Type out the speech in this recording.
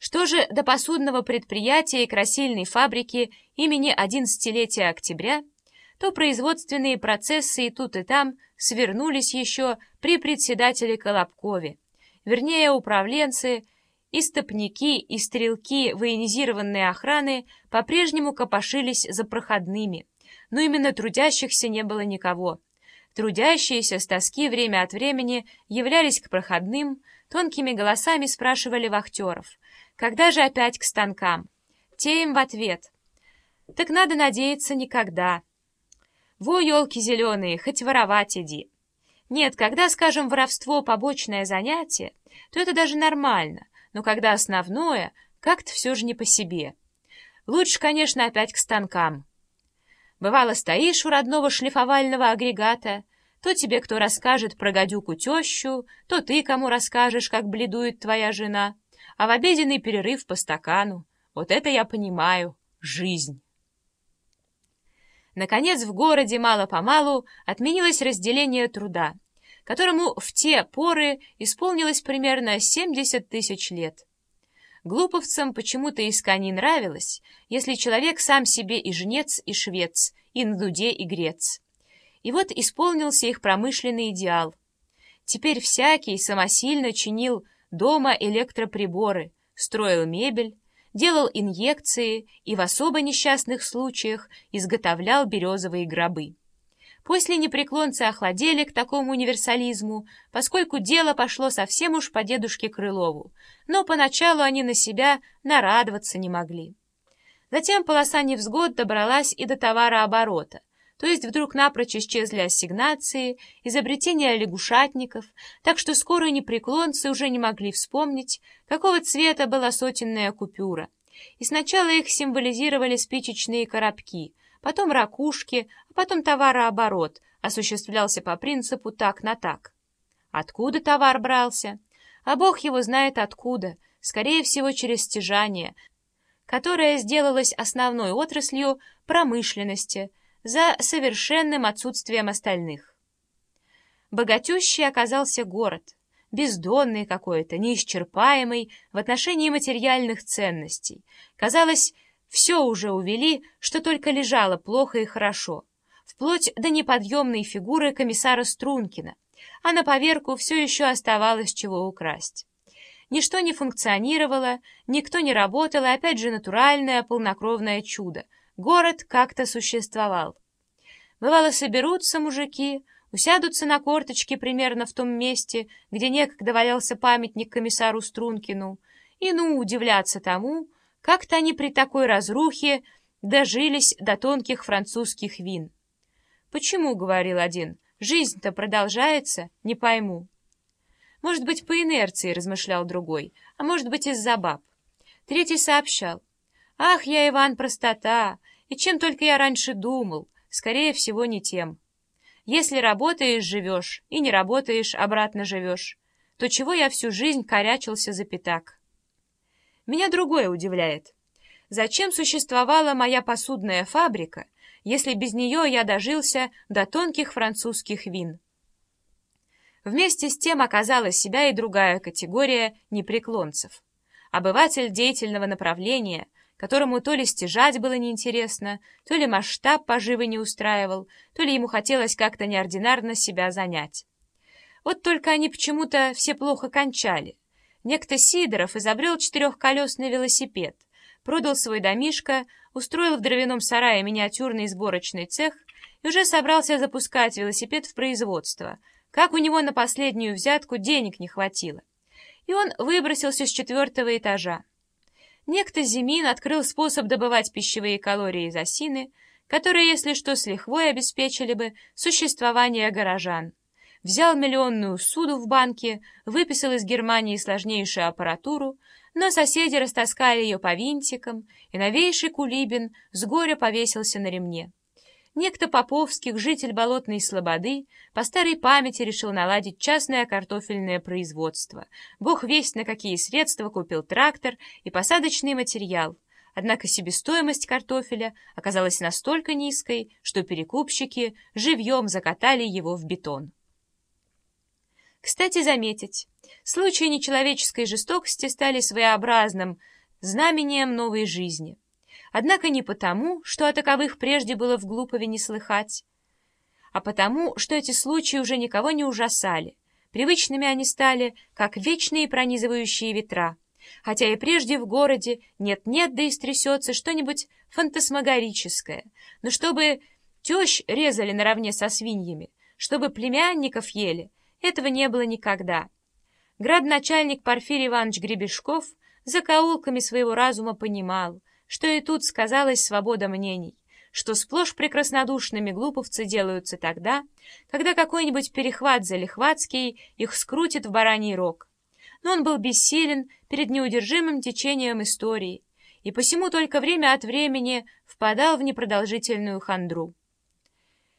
Что же до посудного предприятия и красильной фабрики имени 11-летия октября, то производственные процессы и тут и там свернулись еще при председателе Колобкове, вернее, управленцы, истопники и стрелки военизированной охраны по-прежнему копошились за проходными, но именно трудящихся не было никого. Трудящиеся с тоски время от времени являлись к проходным, тонкими голосами спрашивали вахтеров, когда же опять к станкам? Те им в ответ. Так надо надеяться никогда. Во, елки зеленые, хоть воровать иди. Нет, когда, скажем, воровство — побочное занятие, то это даже нормально, но когда основное, как-то все же не по себе. Лучше, конечно, опять к станкам. Бывало, стоишь у родного шлифовального агрегата, то тебе кто расскажет про гадюку тещу, то ты кому расскажешь, как бледует твоя жена — а в обеденный перерыв по стакану. Вот это я понимаю. Жизнь. Наконец, в городе мало-помалу отменилось разделение труда, которому в те поры исполнилось примерно 70 тысяч лет. Глуповцам почему-то иска нравилось, если человек сам себе и жнец, и швец, и на дуде, и грец. И вот исполнился их промышленный идеал. Теперь всякий самосильно чинил дома электроприборы, строил мебель, делал инъекции и в особо несчастных случаях изготовлял березовые гробы. После непреклонцы охладели к такому универсализму, поскольку дело пошло совсем уж по дедушке Крылову, но поначалу они на себя нарадоваться не могли. Затем полоса невзгод добралась и до товарооборота, то есть вдруг напрочь исчезли ассигнации, изобретения лягушатников, так что скоро непреклонцы уже не могли вспомнить, какого цвета была сотенная купюра. И сначала их символизировали спичечные коробки, потом ракушки, а потом товарооборот, осуществлялся по принципу «так на так». Откуда товар брался? А бог его знает откуда, скорее всего через стяжание, которое сделалось основной отраслью промышленности – за совершенным отсутствием остальных. Богатющий оказался город, бездонный какой-то, неисчерпаемый в отношении материальных ценностей. Казалось, все уже увели, что только лежало плохо и хорошо, вплоть до неподъемной фигуры комиссара Стрункина, а на поверку все еще оставалось чего украсть. Ничто не функционировало, никто не работал, и опять же натуральное полнокровное чудо — Город как-то существовал. Бывало, соберутся мужики, усядутся на корточки примерно в том месте, где некогда валялся памятник комиссару Стрункину, и, ну, удивляться тому, как-то они при такой разрухе дожились до тонких французских вин. «Почему?» — говорил один. «Жизнь-то продолжается, не пойму». «Может быть, по инерции», — размышлял другой, «а может быть, из-за баб». Третий сообщал. «Ах, я, Иван, простота! И чем только я раньше думал, скорее всего, не тем. Если работаешь, живешь, и не работаешь, обратно живешь, то чего я всю жизнь корячился за пятак? Меня другое удивляет. Зачем существовала моя посудная фабрика, если без нее я дожился до тонких французских вин? Вместе с тем оказалась себя и другая категория непреклонцев. Обыватель деятельного направления – которому то ли стяжать было неинтересно, то ли масштаб поживы не устраивал, то ли ему хотелось как-то неординарно себя занять. Вот только они почему-то все плохо кончали. Некто Сидоров изобрел четырехколесный велосипед, продал свой домишко, устроил в дровяном сарае миниатюрный сборочный цех и уже собрался запускать велосипед в производство, как у него на последнюю взятку денег не хватило. И он выбросился с четвертого этажа. Некто Зимин открыл способ добывать пищевые калории из осины, которые, если что, с лихвой обеспечили бы существование горожан. Взял миллионную суду в банке, выписал из Германии сложнейшую аппаратуру, но соседи растаскали ее по винтикам, и новейший кулибин с горя повесился на ремне. Некто Поповских, житель болотной слободы, по старой памяти решил наладить частное картофельное производство. Бог весть на какие средства купил трактор и посадочный материал. Однако себестоимость картофеля оказалась настолько низкой, что перекупщики живьем закатали его в бетон. Кстати, заметить, случаи нечеловеческой жестокости стали своеобразным знамением новой жизни. Однако не потому, что о таковых прежде было в Глупове не слыхать, а потому, что эти случаи уже никого не ужасали. Привычными они стали, как вечные пронизывающие ветра, хотя и прежде в городе нет-нет, да и стрясется что-нибудь фантасмагорическое, но чтобы тещ резали наравне со свиньями, чтобы племянников ели, этого не было никогда. Градоначальник Порфирий Иванович Гребешков закоулками своего разума понимал, что и тут сказалась свобода мнений, что сплошь прекраснодушными глуповцы делаются тогда, когда какой-нибудь перехват залихватский их скрутит в бараний рог. Но он был бессилен перед неудержимым течением истории, и посему только время от времени впадал в непродолжительную хандру.